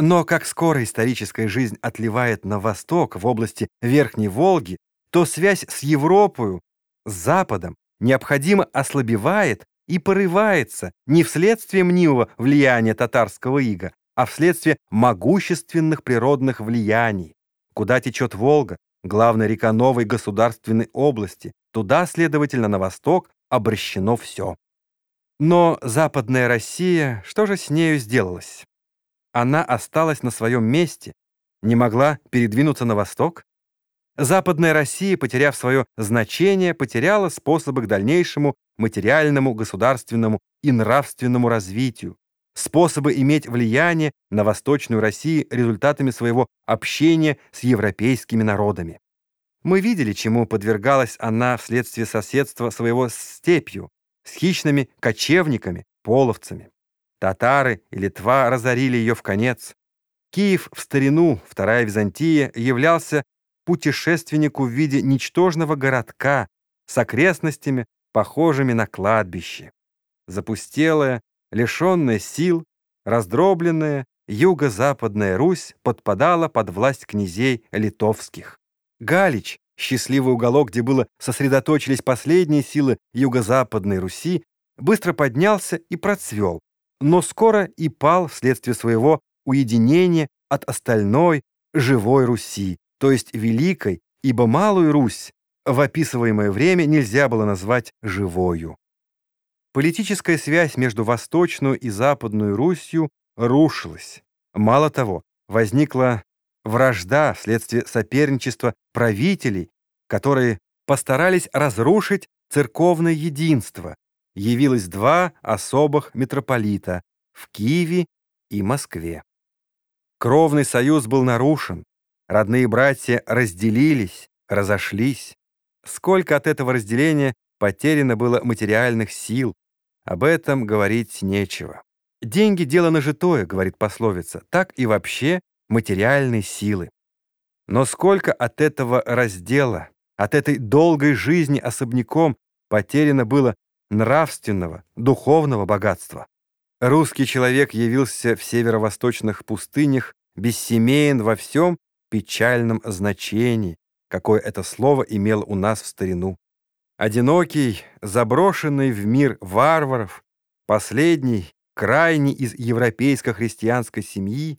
Но как скоро историческая жизнь отливает на восток, в области Верхней Волги, то связь с Европою, с Западом, необходимо ослабевает и порывается не вследствие мнимого влияния татарского ига, а вследствие могущественных природных влияний. Куда течет Волга, главная река новой государственной области, туда, следовательно, на восток обращено все. Но Западная Россия, что же с нею сделалось? Она осталась на своем месте, не могла передвинуться на восток? Западная Россия, потеряв свое значение, потеряла способы к дальнейшему материальному, государственному и нравственному развитию, способы иметь влияние на Восточную Россию результатами своего общения с европейскими народами. Мы видели, чему подвергалась она вследствие соседства своего с степью, с хищными кочевниками, половцами. Татары и Литва разорили ее в конец. Киев в старину, Вторая Византия, являлся путешественнику в виде ничтожного городка с окрестностями, похожими на кладбище. Запустелая, лишенная сил, раздробленная, юго-западная Русь подпадала под власть князей литовских. Галич, счастливый уголок, где было сосредоточились последние силы юго-западной Руси, быстро поднялся и процвел, но скоро и пал вследствие своего уединения от остальной живой Руси, то есть Великой, ибо Малую Русь в описываемое время нельзя было назвать живою. Политическая связь между Восточную и Западную Русью рушилась. Мало того, возникла вражда вследствие соперничества правителей, которые постарались разрушить церковное единство. Явилось два особых митрополита в Киеве и Москве. Кровный союз был нарушен, родные братья разделились, разошлись. Сколько от этого разделения потеряно было материальных сил, об этом говорить нечего. «Деньги — дело нажитое», — говорит пословица, так и вообще материальной силы. Но сколько от этого раздела, от этой долгой жизни особняком потеряно было нравственного, духовного богатства. Русский человек явился в северо-восточных пустынях бессемеен во всем печальном значении, какое это слово имело у нас в старину. Одинокий, заброшенный в мир варваров, последний, крайний из европейско-христианской семьи,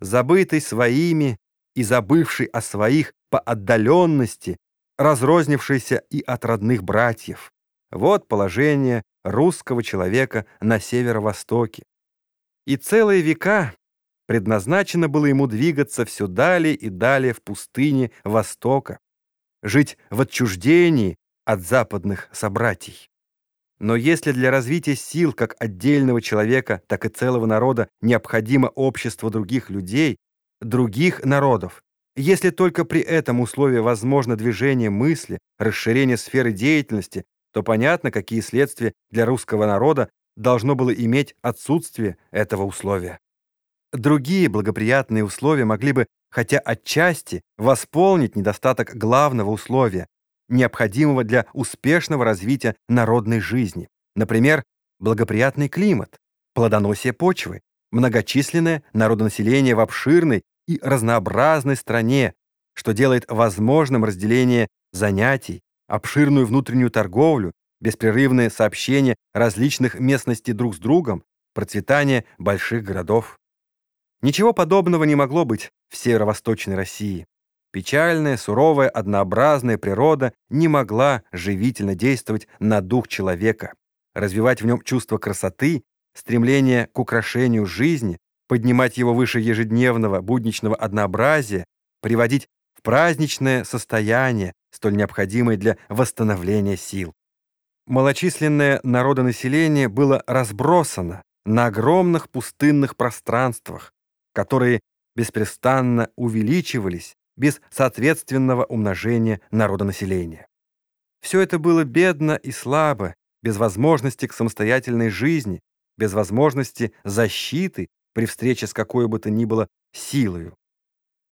забытый своими и забывший о своих по отдаленности, разрознившийся и от родных братьев. Вот положение русского человека на северо-востоке. И целые века предназначено было ему двигаться все далее и далее в пустыне Востока, жить в отчуждении от западных собратьей. Но если для развития сил как отдельного человека, так и целого народа необходимо общество других людей, других народов, если только при этом условии возможно движение мысли, расширение сферы деятельности, то понятно, какие следствия для русского народа должно было иметь отсутствие этого условия. Другие благоприятные условия могли бы, хотя отчасти, восполнить недостаток главного условия, необходимого для успешного развития народной жизни. Например, благоприятный климат, плодоносие почвы, многочисленное народонаселение в обширной и разнообразной стране, что делает возможным разделение занятий, обширную внутреннюю торговлю, беспрерывное сообщение различных местностей друг с другом, процветание больших городов. Ничего подобного не могло быть в северо-восточной России. Печальная, суровая, однообразная природа не могла живительно действовать на дух человека, развивать в нем чувство красоты, стремление к украшению жизни, поднимать его выше ежедневного будничного однообразия, приводить в праздничное состояние, столь необходимое для восстановления сил. Малочисленное народонаселение было разбросано на огромных пустынных пространствах, которые беспрестанно увеличивались без соответственного умножения народонаселения. Все это было бедно и слабо, без возможности к самостоятельной жизни, без возможности защиты при встрече с какой бы то ни было силою.